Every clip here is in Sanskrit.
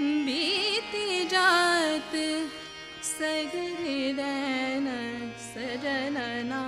बीति जात सग सजनना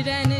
Shiran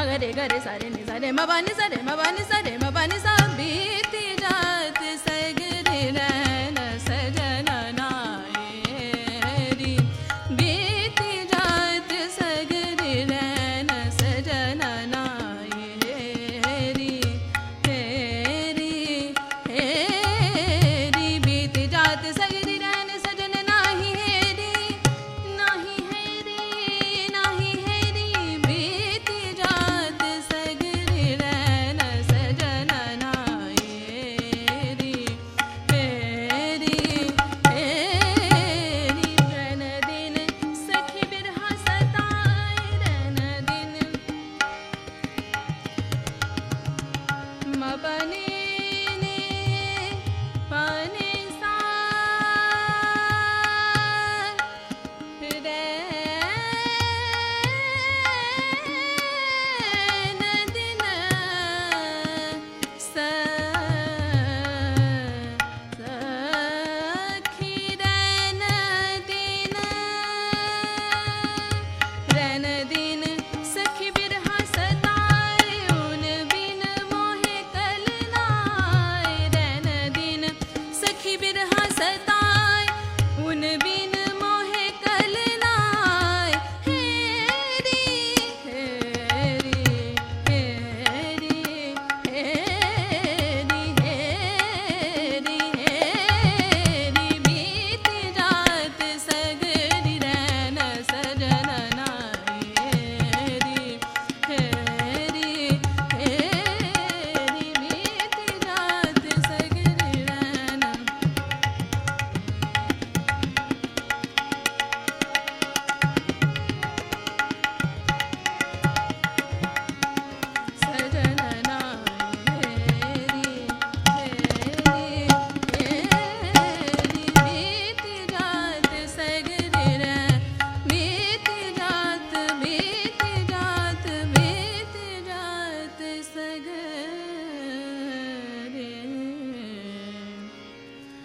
ma ga re ga re sa re ni sa re ma ba ni sa re ma ba ni sa re ma ba ni sa